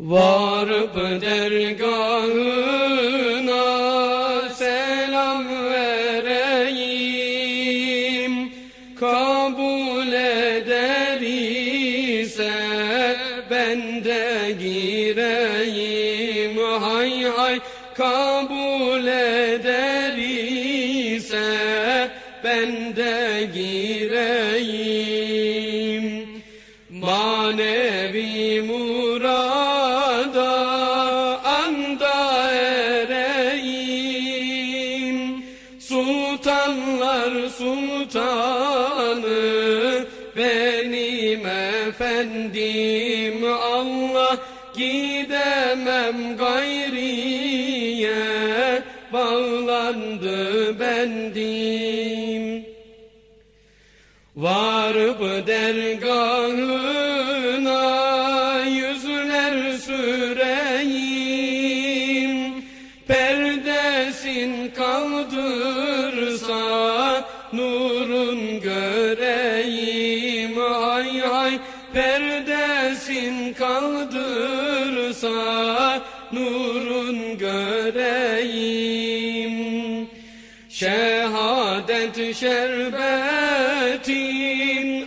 Varıp dergahına selam vereyim. Kabul eder ise ben de gireyim. Hay hay kabul eder ise ben de gireyim. Manevi murada sultanı benim efendim. Allah gidemem gayriye bağlandı bendim. Varıp dergahına yüzler süreyim. Perdesin kaldırsa nurun göreyim Hay hay perdesin kaldırsa nurun göreyim. Şehadet şerbetin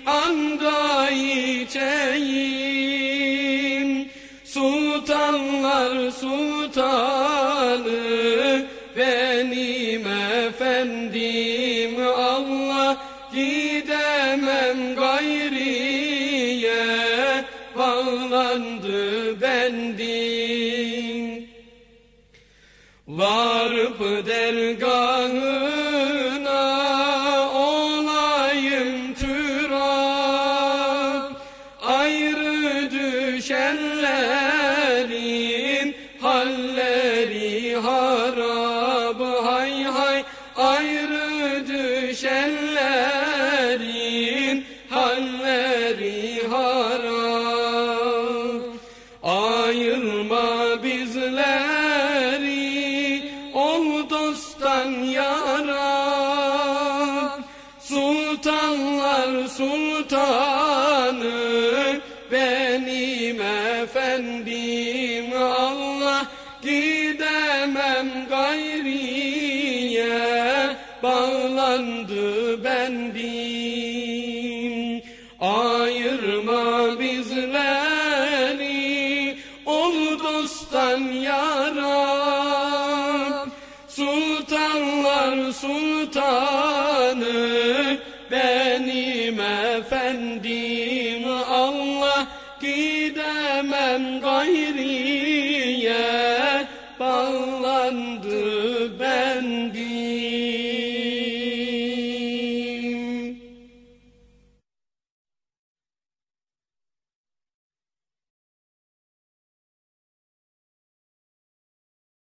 anda içeyim. Sultanlar sultanı bağlandı bendim Varıp dergahına Ayırma bizleri ol dosttan yara. Sultanlar sultanı benim efendim. Allah gidemem gayriye bağlandı bendim yaram. Sultanlar sultanı benim efendim Allah gidemem gayriye bağlandı